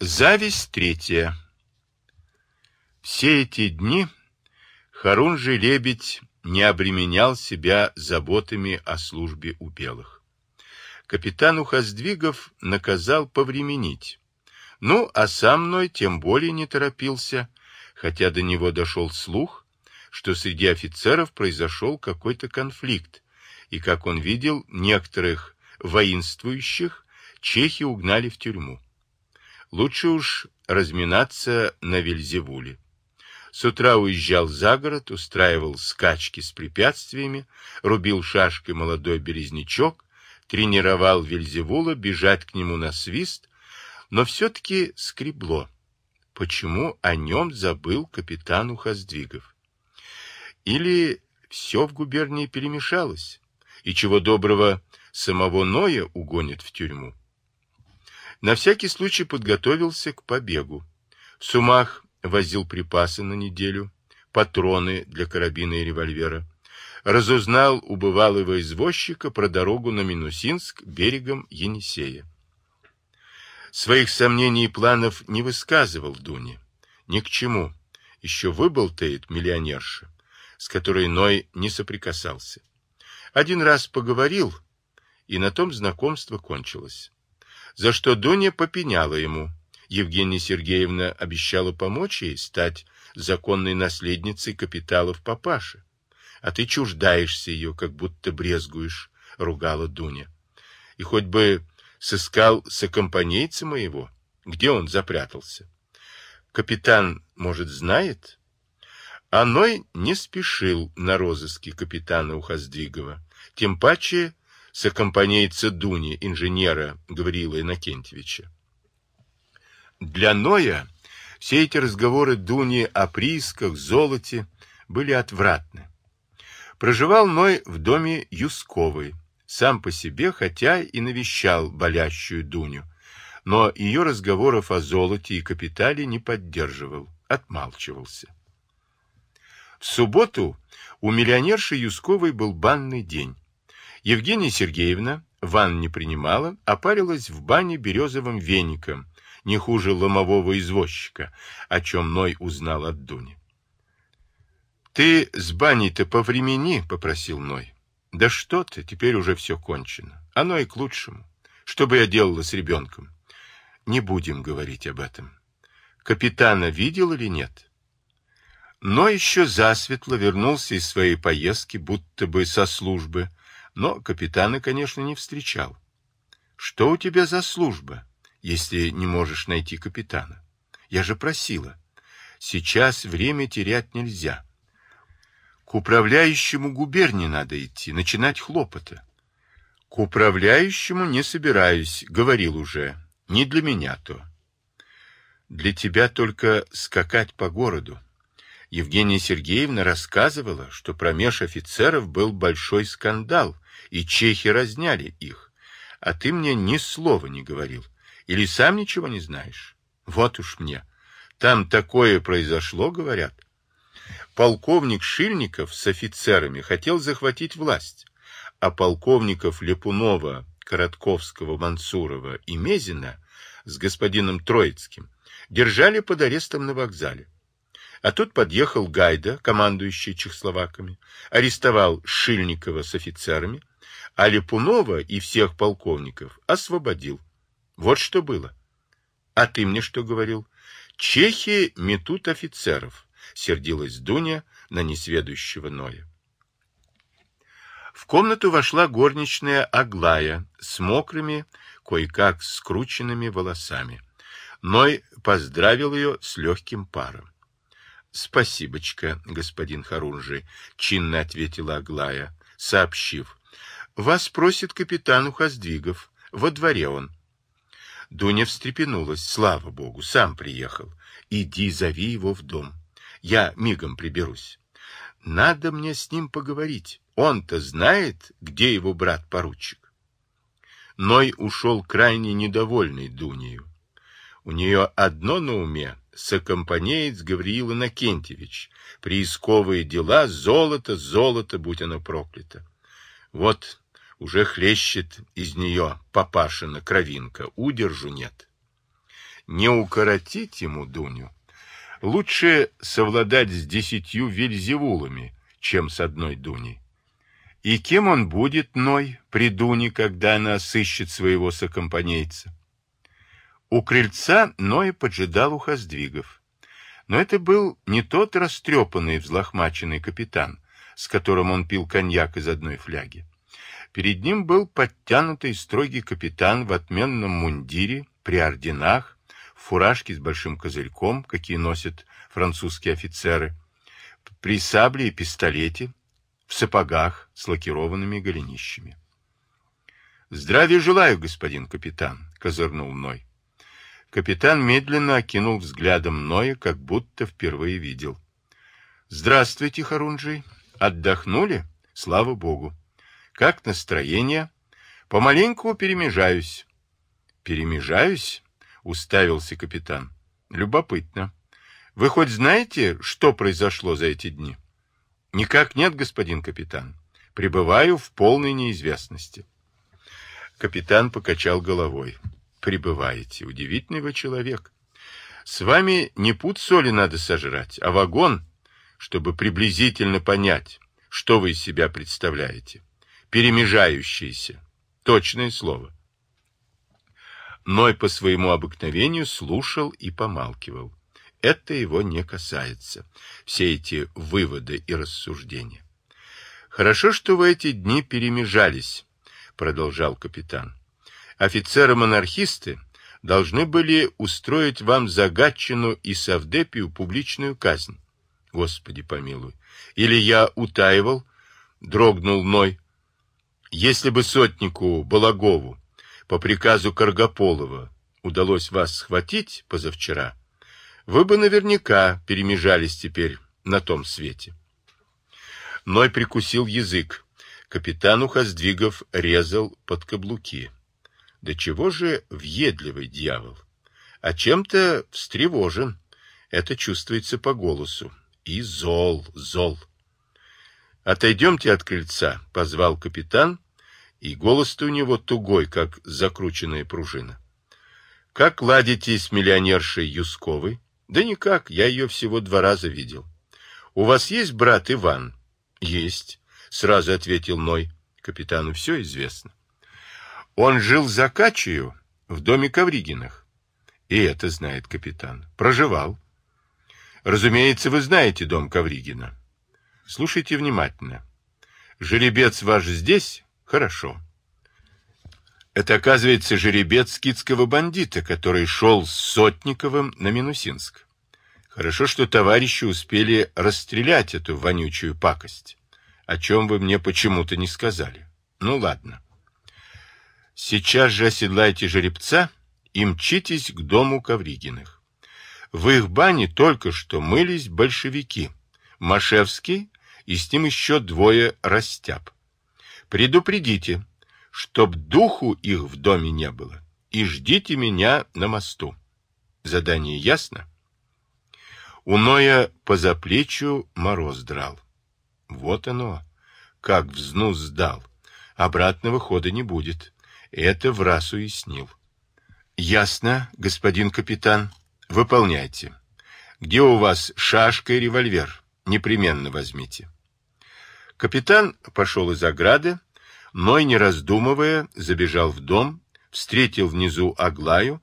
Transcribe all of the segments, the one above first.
Зависть третья. Все эти дни Харунжий Лебедь не обременял себя заботами о службе у белых. Капитан Ухоздвигов наказал повременить. Ну, а сам мной тем более не торопился, хотя до него дошел слух, что среди офицеров произошел какой-то конфликт, и, как он видел, некоторых воинствующих чехи угнали в тюрьму. Лучше уж разминаться на Вельзевуле. С утра уезжал за город, устраивал скачки с препятствиями, рубил шашкой молодой березнячок, тренировал Вельзевула бежать к нему на свист, но все-таки скребло. Почему о нем забыл капитан Ухоздвигов? Или все в губернии перемешалось, и чего доброго самого Ноя угонят в тюрьму? На всякий случай подготовился к побегу. В сумах возил припасы на неделю, патроны для карабина и револьвера. Разузнал у бывалого извозчика про дорогу на Минусинск берегом Енисея. Своих сомнений и планов не высказывал Дуне. Ни к чему. Еще выболтает миллионерша, с которой Ной не соприкасался. Один раз поговорил, и на том знакомство кончилось за что Дуня попеняла ему. Евгения Сергеевна обещала помочь ей стать законной наследницей капиталов папаши. А ты чуждаешься ее, как будто брезгуешь, — ругала Дуня. И хоть бы сыскал сокомпанейца моего, где он запрятался. Капитан, может, знает? Аной не спешил на розыске капитана Ухоздвигова, тем паче сокомпанейца Дуни, инженера Гавриила Иннокентьевича. Для Ноя все эти разговоры Дуни о приисках, золоте были отвратны. Проживал Ной в доме Юсковой, сам по себе, хотя и навещал болящую Дуню, но ее разговоров о золоте и капитале не поддерживал, отмалчивался. В субботу у миллионерши Юсковой был банный день. Евгения Сергеевна ванн не принимала, а парилась в бане березовым веником, не хуже ломового извозчика, о чем Ной узнал от Дуни. «Ты с баней-то повремени», — попросил Ной. «Да что ты, теперь уже все кончено. Оно и к лучшему. Что бы я делала с ребенком?» «Не будем говорить об этом. Капитана видел или нет?» Но еще засветло вернулся из своей поездки, будто бы со службы, но капитана, конечно, не встречал. Что у тебя за служба, если не можешь найти капитана? Я же просила. Сейчас время терять нельзя. К управляющему губернии надо идти, начинать хлопоты. К управляющему не собираюсь, говорил уже. Не для меня то. Для тебя только скакать по городу. Евгения Сергеевна рассказывала, что промеж офицеров был большой скандал, и чехи разняли их. А ты мне ни слова не говорил. Или сам ничего не знаешь? Вот уж мне. Там такое произошло, говорят. Полковник Шильников с офицерами хотел захватить власть, а полковников Лепунова, Коротковского, Мансурова и Мезина с господином Троицким держали под арестом на вокзале. А тут подъехал Гайда, командующий чехословаками, арестовал Шильникова с офицерами, а Липунова и всех полковников освободил. Вот что было. А ты мне что говорил? Чехи метут офицеров, сердилась Дуня на несведущего Ноя. В комнату вошла горничная Аглая с мокрыми, кое-как скрученными волосами. Ной поздравил ее с легким паром. — Спасибочка, господин Харунжи, — чинно ответила Аглая, сообщив, вас просит капитан Ухоздвигов. Во дворе он. Дуня встрепенулась. Слава богу, сам приехал. Иди, зови его в дом. Я мигом приберусь. Надо мне с ним поговорить. Он-то знает, где его брат-поручик. Ной ушел крайне недовольный Дунею. У нее одно на уме — сокомпанеец Гавриил Иннокентьевич. Приисковые дела — золото, золото, будь оно проклято. Вот уже хлещет из нее папашина кровинка, удержу нет. Не укоротить ему Дуню. Лучше совладать с десятью вельзевулами, чем с одной Дуней. И кем он будет, Ной, при Дуне, когда она сыщет своего сокомпанейца? У крыльца Ной поджидал у Хоздвигов. Но это был не тот растрепанный, взлохмаченный капитан, с которым он пил коньяк из одной фляги. Перед ним был подтянутый строгий капитан в отменном мундире, при орденах, в фуражке с большим козырьком, какие носят французские офицеры, при сабле и пистолете, в сапогах с лакированными голенищами. «Здравия желаю, господин капитан», — козырнул Ной. Капитан медленно окинул взглядом Ноя, как будто впервые видел. «Здравствуйте, Харунжий. Отдохнули? Слава Богу. Как настроение? Помаленьку перемежаюсь». «Перемежаюсь?» — уставился капитан. «Любопытно. Вы хоть знаете, что произошло за эти дни?» «Никак нет, господин капитан. Пребываю в полной неизвестности». Капитан покачал головой пребываете. Удивительный вы человек. С вами не пуд соли надо сожрать, а вагон, чтобы приблизительно понять, что вы из себя представляете. Перемежающиеся. Точное слово. Ной по своему обыкновению слушал и помалкивал. Это его не касается. Все эти выводы и рассуждения. Хорошо, что в эти дни перемежались, продолжал капитан. Офицеры-монархисты должны были устроить вам загадчину и Савдепию публичную казнь. Господи помилуй. Или я утаивал, дрогнул Ной. Если бы сотнику Балагову по приказу Каргополова удалось вас схватить позавчера, вы бы наверняка перемежались теперь на том свете. Ной прикусил язык. Капитан Ухоздвигов резал под каблуки. Да чего же въедливый дьявол? А чем-то встревожен. Это чувствуется по голосу. И зол, зол. «Отойдемте от крыльца», — позвал капитан, и голос-то у него тугой, как закрученная пружина. «Как ладите с миллионершей Юсковой?» «Да никак, я ее всего два раза видел». «У вас есть брат Иван?» «Есть», — сразу ответил Ной. Капитану все известно. Он жил за Качью в доме Ковригиных. И это знает капитан. Проживал. Разумеется, вы знаете дом Ковригина. Слушайте внимательно. Жеребец ваш здесь? Хорошо. Это, оказывается, жеребец скидского бандита, который шел с Сотниковым на Минусинск. Хорошо, что товарищи успели расстрелять эту вонючую пакость, о чем вы мне почему-то не сказали. Ну, ладно. Сейчас же оседлайте жеребца и мчитесь к дому Ковригиных. В их бане только что мылись большевики, Машевский и с ним еще двое растяб. Предупредите, чтоб духу их в доме не было, и ждите меня на мосту. Задание ясно? У Ноя по заплечью мороз драл. Вот оно, как взнус сдал. Обратного хода не будет. Это в раз уяснил. Ясно, господин капитан. Выполняйте. Где у вас шашка и револьвер? Непременно возьмите. Капитан пошел из ограды, но и не раздумывая, забежал в дом, встретил внизу Аглаю,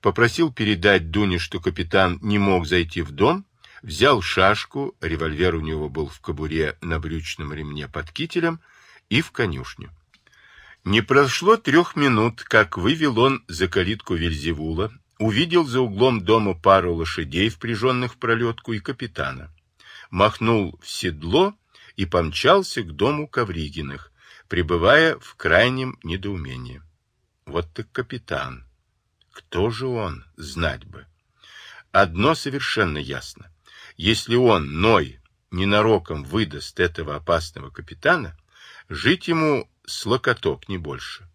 попросил передать Дуне, что капитан не мог зайти в дом, взял шашку, револьвер у него был в кобуре на брючном ремне под кителем, и в конюшню. Не прошло трех минут, как вывел он за калитку Вельзевула, увидел за углом дома пару лошадей, впряженных в пролетку, и капитана. Махнул в седло и помчался к дому Ковригиных, пребывая в крайнем недоумении. Вот так капитан. Кто же он, знать бы. Одно совершенно ясно. Если он, Ной, ненароком выдаст этого опасного капитана, жить ему с локоток, не больше.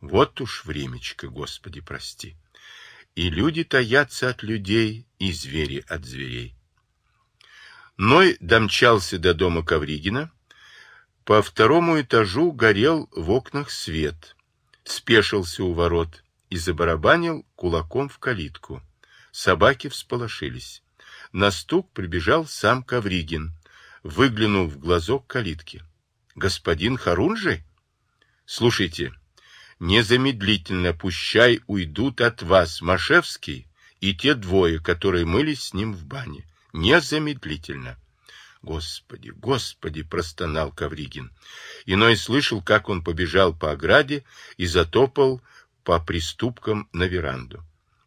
Вот уж времечко, Господи, прости. И люди таятся от людей, и звери от зверей. Ной домчался до дома Ковригина. По второму этажу горел в окнах свет. Спешился у ворот и забарабанил кулаком в калитку. Собаки всполошились. На стук прибежал сам Ковригин, выглянул в глазок калитки. «Господин Харунжи?» «Слушайте, незамедлительно пущай уйдут от вас Машевский и те двое, которые мылись с ним в бане. Незамедлительно!» «Господи, Господи!» — простонал Ковригин. Иной слышал, как он побежал по ограде и затопал по приступкам на веранду.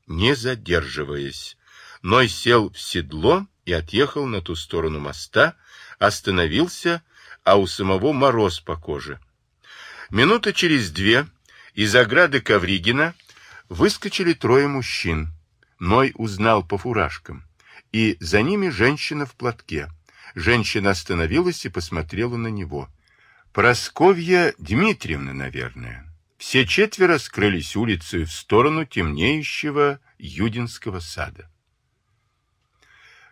Не задерживаясь, Ной сел в седло и отъехал на ту сторону моста, остановился, а у самого мороз по коже. Минута через две из ограды Ковригина выскочили трое мужчин. Ной узнал по фуражкам. И за ними женщина в платке. Женщина остановилась и посмотрела на него. Просковья Дмитриевна, наверное. Все четверо скрылись улицей в сторону темнеющего Юдинского сада.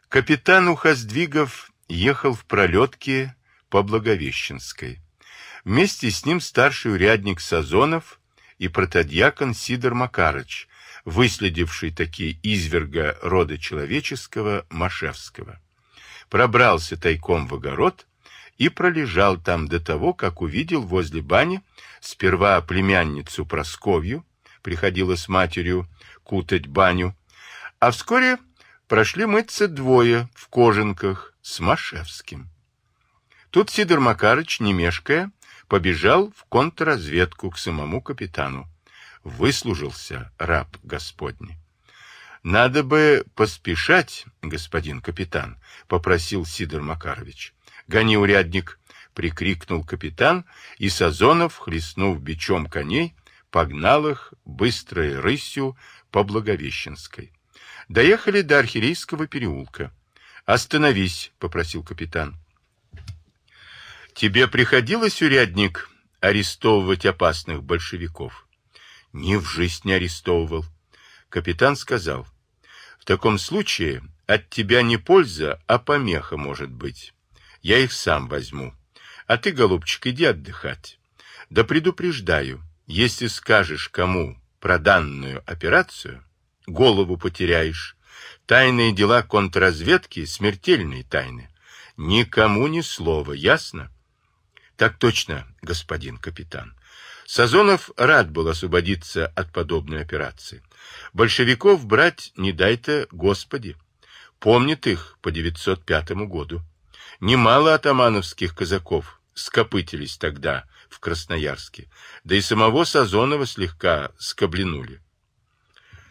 Капитан Ухоздвигов ехал в пролетке по Благовещенской. Вместе с ним старший урядник Сазонов и протодьякон Сидор Макарыч, выследивший такие изверга рода человеческого Машевского. Пробрался тайком в огород и пролежал там до того, как увидел возле бани сперва племянницу Просковью, приходила с матерью кутать баню, а вскоре прошли мыться двое в кожанках с Машевским. Тут Сидор Макарыч, не мешкая, побежал в контрразведку к самому капитану. Выслужился раб Господний. «Надо бы поспешать, господин капитан», — попросил Сидор Макарович. «Гони, урядник!» — прикрикнул капитан, и Сазонов, хлестнув бичом коней, погнал их быстрой рысью по Благовещенской. Доехали до Архирейского переулка. «Остановись», — попросил капитан. «Тебе приходилось, урядник, арестовывать опасных большевиков?» «Ни в жизнь не арестовывал». Капитан сказал, «В таком случае от тебя не польза, а помеха может быть. Я их сам возьму. А ты, голубчик, иди отдыхать. Да предупреждаю, если скажешь кому про данную операцию, голову потеряешь. Тайные дела контрразведки — смертельные тайны. Никому ни слова, ясно? Так точно, господин капитан. Сазонов рад был освободиться от подобной операции. Большевиков брать не дай-то Господи. Помнит их по 905 году. Немало атамановских казаков скопытились тогда в Красноярске, да и самого Сазонова слегка скобленули.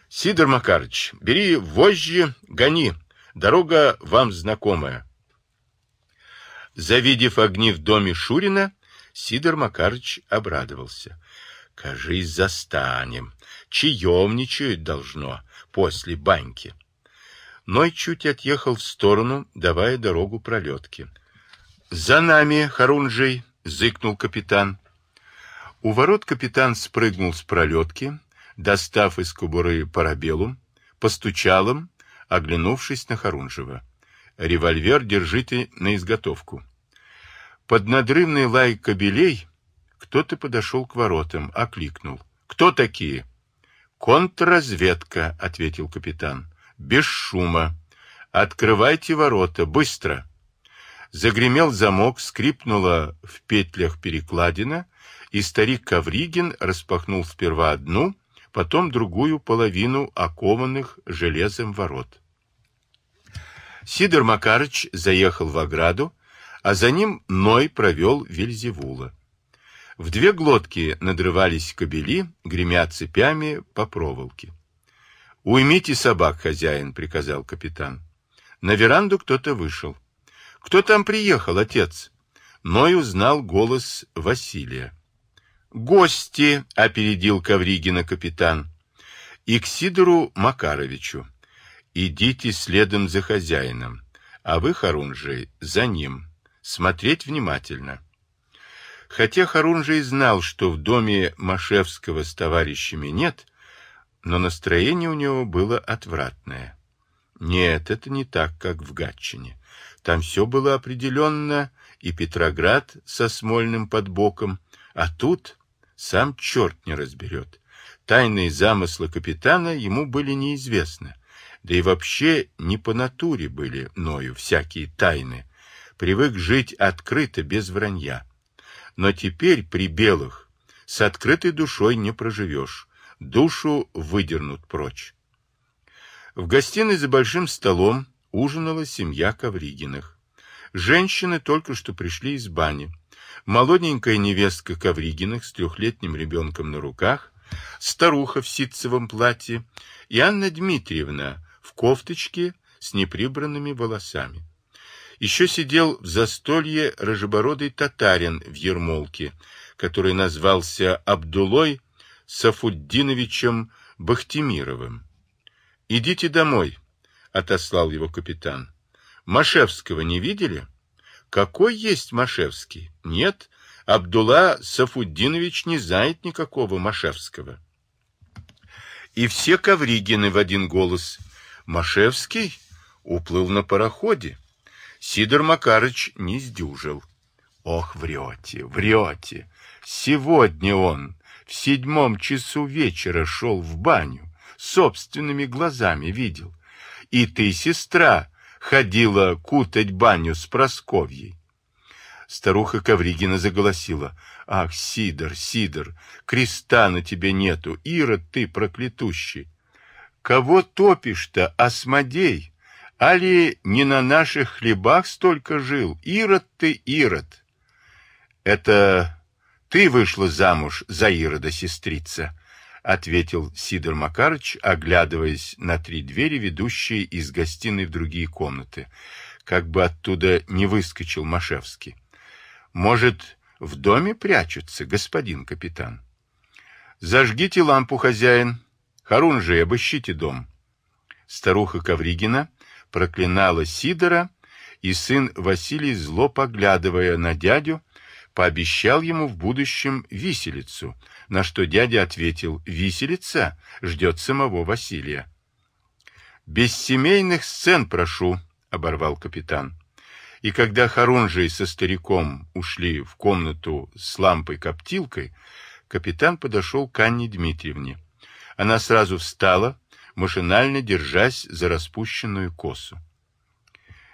Сидор Макарыч, бери вожжи, гони. Дорога вам знакомая. Завидев огни в доме Шурина, Сидор Макарыч обрадовался. Кажись, застанем. Чаемничают должно после баньки. Ной чуть отъехал в сторону, давая дорогу пролетке. «За нами, Харунжий!» — зыкнул капитан. У ворот капитан спрыгнул с пролетки, достав из кобуры парабеллум, постучал им, оглянувшись на Харунжева. «Револьвер держите на изготовку». Под надрывный лай кобелей кто-то подошел к воротам, окликнул. «Кто такие?» «Контрразведка», — ответил капитан. «Без шума. Открывайте ворота, быстро!» Загремел замок, скрипнула в петлях перекладина, и старик Ковригин распахнул сперва одну, потом другую половину окованных железом ворот. Сидор Макарыч заехал в ограду, а за ним Ной провел Вельзевула. В две глотки надрывались кобели, гремя цепями по проволоке. «Уймите собак, хозяин», — приказал капитан. На веранду кто-то вышел. «Кто там приехал, отец?» Ной узнал голос Василия. «Гости!» — опередил Ковригина капитан. «И к Сидору Макаровичу. Идите следом за хозяином, а вы, Харунжий, за ним. Смотреть внимательно». Хотя Харунжий знал, что в доме Машевского с товарищами нет, но настроение у него было отвратное. Нет, это не так, как в Гатчине. Там все было определенно, и Петроград со Смольным под боком, а тут сам черт не разберет. тайные замыслы капитана ему были неизвестны, да и вообще не по натуре были Ною всякие тайны, привык жить открыто, без вранья. Но теперь при белых с открытой душой не проживешь, душу выдернут прочь. В гостиной за большим столом ужинала семья Ковригиных. Женщины только что пришли из бани. Молоденькая невестка Ковригиных с трехлетним ребенком на руках, старуха в ситцевом платье и Анна Дмитриевна в кофточке с неприбранными волосами. Еще сидел в застолье рыжебородый татарин в ермолке, который назвался Абдулой Сафуддиновичем Бахтимировым. «Идите домой», — отослал его капитан. «Машевского не видели?» «Какой есть Машевский?» «Нет, Абдулла Сафуддинович не знает никакого Машевского». И все Ковригины в один голос. «Машевский уплыл на пароходе. Сидор Макарыч не сдюжил. Ох, врете, врете. Сегодня он в седьмом часу вечера шел в баню, собственными глазами видел. И ты, сестра, ходила кутать баню с Просковьей. Старуха Ковригина заголосила. «Ах, Сидор, Сидор, креста на тебе нету, Ирод ты проклятущий! Кого топишь-то, осмодей? Али не на наших хлебах столько жил? Ирод ты, Ирод!» «Это ты вышла замуж за Ирода, сестрица?» — ответил Сидор Макарыч, оглядываясь на три двери, ведущие из гостиной в другие комнаты, как бы оттуда не выскочил Машевский. «Может, в доме прячутся, господин капитан?» «Зажгите лампу, хозяин. Харунжий, обыщите дом». Старуха Ковригина проклинала Сидора, и сын Василий, зло поглядывая на дядю, пообещал ему в будущем виселицу, на что дядя ответил, виселица ждет самого Василия. «Без семейных сцен прошу», — оборвал капитан. И когда Харунжий со стариком ушли в комнату с лампой-коптилкой, капитан подошел к Анне Дмитриевне. Она сразу встала, машинально держась за распущенную косу.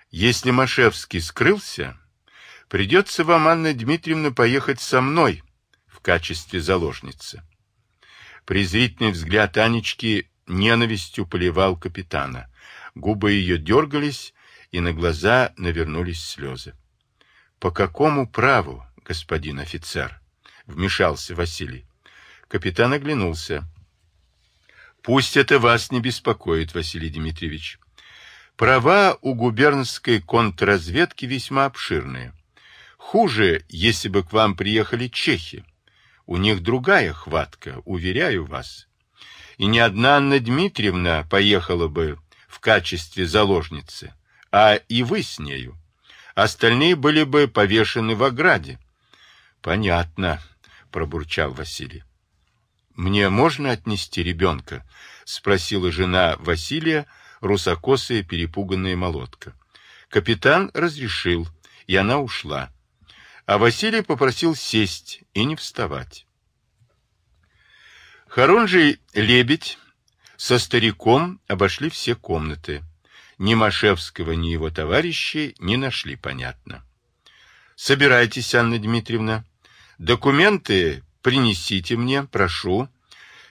Если Машевский скрылся, Придется вам, Анна Дмитриевна, поехать со мной в качестве заложницы. Презрительный взгляд Анечки ненавистью поливал капитана. Губы ее дергались, и на глаза навернулись слезы. — По какому праву, господин офицер? — вмешался Василий. Капитан оглянулся. — Пусть это вас не беспокоит, Василий Дмитриевич. Права у губернской контрразведки весьма обширные. Хуже, если бы к вам приехали чехи. У них другая хватка, уверяю вас. И ни одна Анна Дмитриевна поехала бы в качестве заложницы, а и вы с нею. Остальные были бы повешены в ограде. Понятно, пробурчал Василий. Мне можно отнести ребенка? Спросила жена Василия, русокосая перепуганная молотка. Капитан разрешил, и она ушла а Василий попросил сесть и не вставать. Харунжий Лебедь со стариком обошли все комнаты. Ни Машевского, ни его товарищей не нашли, понятно. Собирайтесь, Анна Дмитриевна. Документы принесите мне, прошу.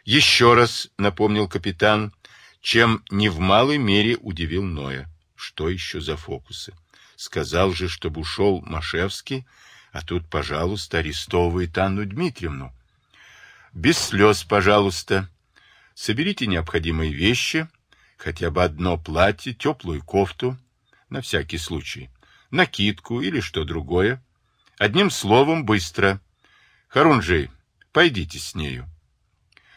Еще раз напомнил капитан, чем не в малой мере удивил Ноя. Что еще за фокусы? Сказал же, чтобы ушел Машевский, а тут, пожалуйста, арестовывает Анну Дмитриевну. Без слез, пожалуйста. Соберите необходимые вещи, хотя бы одно платье, теплую кофту, на всякий случай, накидку или что другое. Одним словом, быстро. Харунжий, пойдите с нею.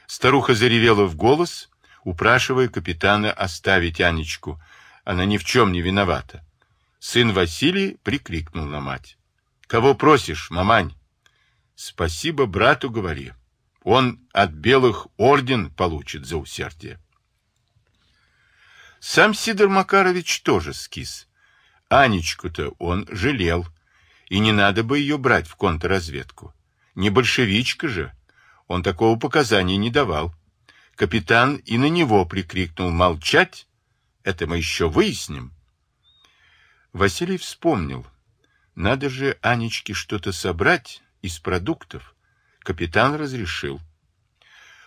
Старуха заревела в голос, упрашивая капитана оставить Анечку. Она ни в чем не виновата. Сын Василий прикрикнул на мать. Кого просишь, мамань? Спасибо брату говори. Он от белых орден получит за усердие. Сам Сидор Макарович тоже скис. Анечку-то он жалел, и не надо бы ее брать в контрразведку. Не большевичка же, он такого показания не давал. Капитан и на него прикрикнул «Молчать! Это мы еще выясним!» Василий вспомнил. Надо же Анечке что-то собрать из продуктов. Капитан разрешил.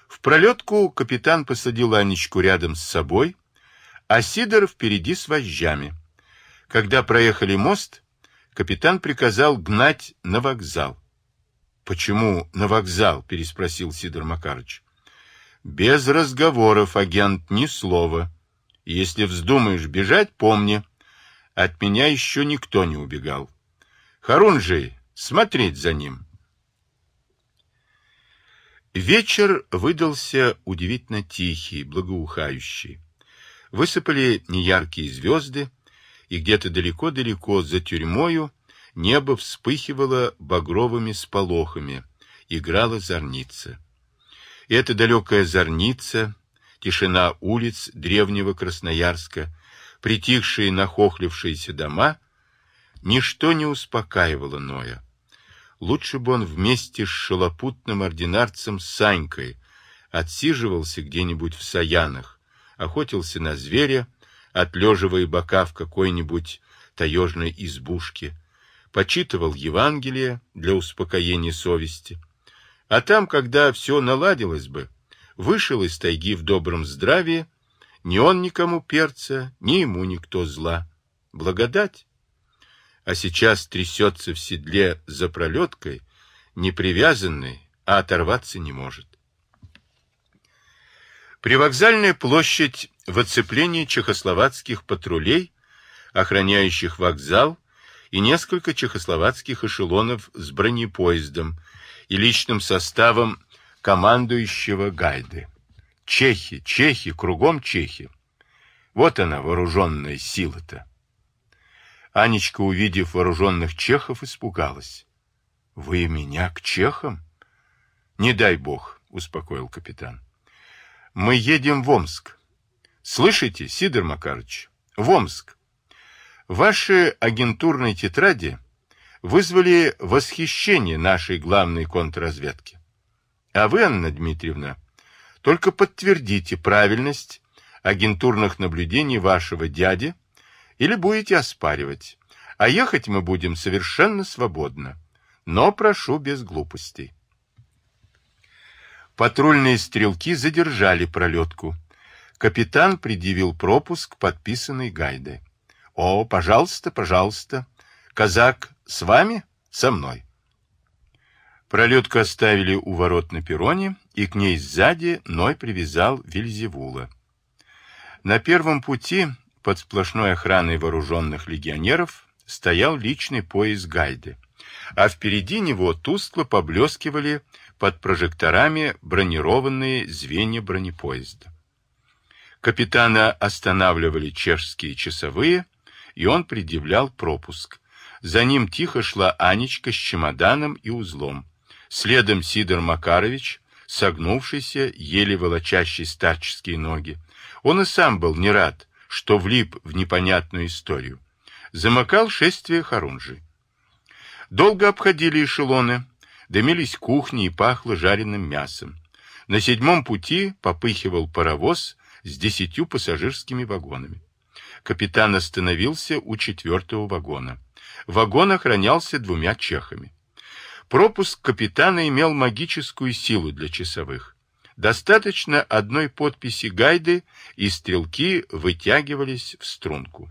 В пролетку капитан посадил Анечку рядом с собой, а Сидор впереди с вожжами. Когда проехали мост, капитан приказал гнать на вокзал. «Почему на вокзал?» — переспросил Сидор Макарыч. «Без разговоров, агент, ни слова. Если вздумаешь бежать, помни, от меня еще никто не убегал. Харунжий, смотреть за ним». Вечер выдался удивительно тихий, благоухающий. Высыпали неяркие звезды, и где-то далеко-далеко за тюрьмою небо вспыхивало багровыми сполохами, играла зорница. И эта далекая зорница, тишина улиц древнего Красноярска, притихшие нахохлившиеся дома, ничто не успокаивало Ноя. Лучше бы он вместе с шалопутным ординарцем Санькой отсиживался где-нибудь в Саянах, охотился на зверя, отлеживая бока в какой-нибудь таежной избушке, почитывал Евангелие для успокоения совести. А там, когда все наладилось бы, вышел из тайги в добром здравии, ни он никому перца, ни ему никто зла. Благодать а сейчас трясется в седле за пролеткой, не привязанный, а оторваться не может. Привокзальная площадь в оцеплении чехословацких патрулей, охраняющих вокзал, и несколько чехословацких эшелонов с бронепоездом и личным составом командующего гайды. Чехи, чехи, кругом чехи. Вот она, вооруженная сила-то. Анечка, увидев вооруженных чехов, испугалась. — Вы меня к чехам? — Не дай бог, — успокоил капитан. — Мы едем в Омск. Слышите, Сидор Макарович? В Омск. Ваши агентурные тетради вызвали восхищение нашей главной контрразведки. А вы, Анна Дмитриевна, только подтвердите правильность агентурных наблюдений вашего дяди или будете оспаривать. А ехать мы будем совершенно свободно. Но прошу без глупостей. Патрульные стрелки задержали пролетку. Капитан предъявил пропуск, подписанный Гайдой. «О, пожалуйста, пожалуйста. Казак с вами? Со мной». Пролетку оставили у ворот на перроне, и к ней сзади Ной привязал Вильзевула. На первом пути под сплошной охраной вооруженных легионеров стоял личный поезд Гайды, а впереди него тускло поблескивали под прожекторами бронированные звенья бронепоезда. Капитана останавливали чешские часовые, и он предъявлял пропуск. За ним тихо шла Анечка с чемоданом и узлом. Следом Сидор Макарович, согнувшийся, еле волочащий старческие ноги. Он и сам был не рад, что влип в непонятную историю. Замыкал шествие Харунжи. Долго обходили эшелоны, дымились кухни и пахло жареным мясом. На седьмом пути попыхивал паровоз с десятью пассажирскими вагонами. Капитан остановился у четвертого вагона. Вагон охранялся двумя чехами. Пропуск капитана имел магическую силу для часовых. Достаточно одной подписи гайды, и стрелки вытягивались в струнку.